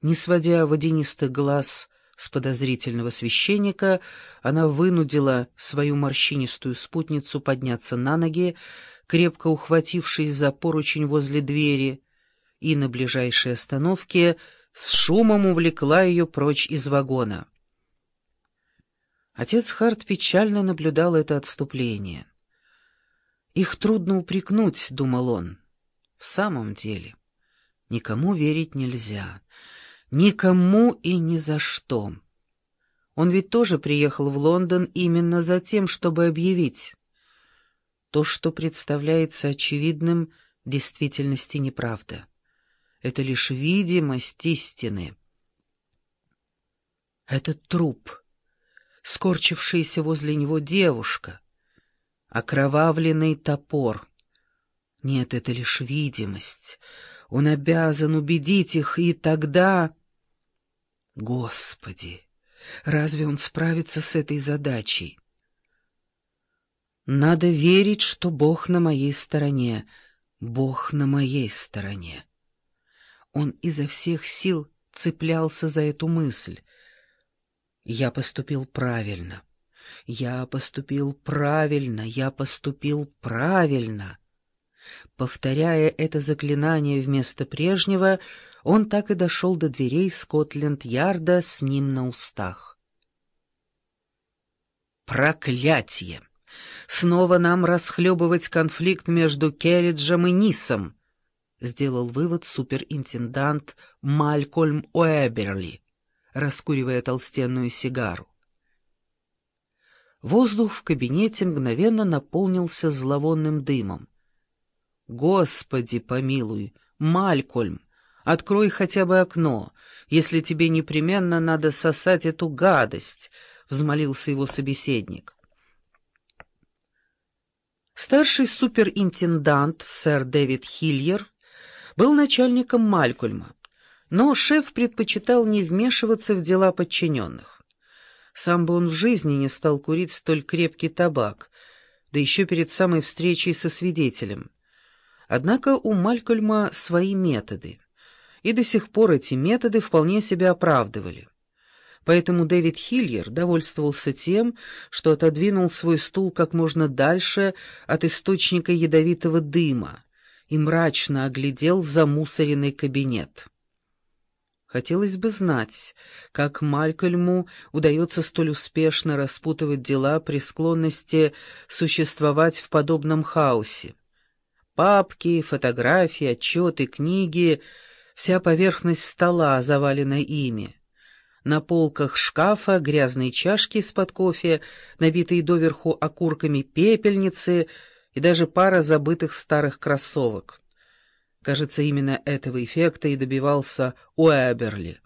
Не сводя водянистых глаз с подозрительного священника, она вынудила свою морщинистую спутницу подняться на ноги, крепко ухватившись за поручень возле двери, и на ближайшей остановке с шумом увлекла ее прочь из вагона. Отец Харт печально наблюдал это отступление. «Их трудно упрекнуть», — думал он. «В самом деле, никому верить нельзя. Никому и ни за что. Он ведь тоже приехал в Лондон именно за тем, чтобы объявить. То, что представляется очевидным, в действительности неправда. Это лишь видимость истины. Этот труп, скорчившаяся возле него девушка, окровавленный топор. Нет, это лишь видимость. Он обязан убедить их, и тогда... Господи, разве он справится с этой задачей? Надо верить, что Бог на моей стороне, Бог на моей стороне. Он изо всех сил цеплялся за эту мысль. Я поступил правильно. Я поступил правильно, я поступил правильно. Повторяя это заклинание вместо прежнего, он так и дошел до дверей Скотленд-Ярда с ним на устах. Проклятие! Снова нам расхлебывать конфликт между Керриджем и Нисом, сделал вывод суперинтендант Малькольм Уэберли, раскуривая толстенную сигару. Воздух в кабинете мгновенно наполнился зловонным дымом. «Господи помилуй, Малькольм, открой хотя бы окно, если тебе непременно надо сосать эту гадость», — взмолился его собеседник. Старший суперинтендант, сэр Дэвид Хильер, был начальником Малькольма, но шеф предпочитал не вмешиваться в дела подчиненных. Сам бы он в жизни не стал курить столь крепкий табак, да еще перед самой встречей со свидетелем. Однако у Малькольма свои методы, и до сих пор эти методы вполне себя оправдывали. Поэтому Дэвид Хильер довольствовался тем, что отодвинул свой стул как можно дальше от источника ядовитого дыма и мрачно оглядел замусоренный кабинет. Хотелось бы знать, как Малькольму удается столь успешно распутывать дела при склонности существовать в подобном хаосе. Папки, фотографии, отчеты, книги — вся поверхность стола завалена ими. На полках шкафа грязные чашки из-под кофе, набитые доверху окурками пепельницы и даже пара забытых старых кроссовок. Кажется, именно этого эффекта и добивался Уэберли.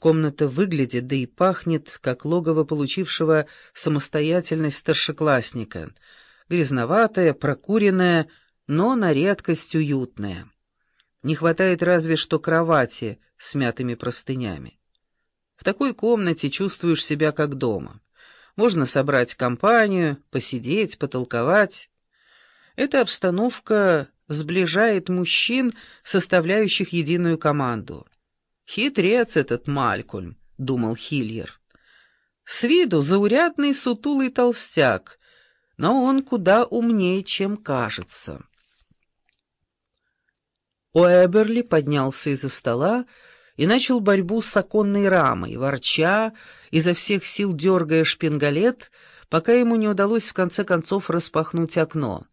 Комната выглядит, да и пахнет, как логово получившего самостоятельность старшеклассника. Грязноватая, прокуренная, но на редкость уютная. Не хватает разве что кровати с мятыми простынями. В такой комнате чувствуешь себя как дома. Можно собрать компанию, посидеть, потолковать. Эта обстановка сближает мужчин, составляющих единую команду. «Хитрец этот Малькольм», — думал Хильер. «С виду заурядный сутулый толстяк, но он куда умнее, чем кажется». Уэберли поднялся из-за стола и начал борьбу с оконной рамой, ворча, изо всех сил дергая шпингалет, пока ему не удалось в конце концов распахнуть окно.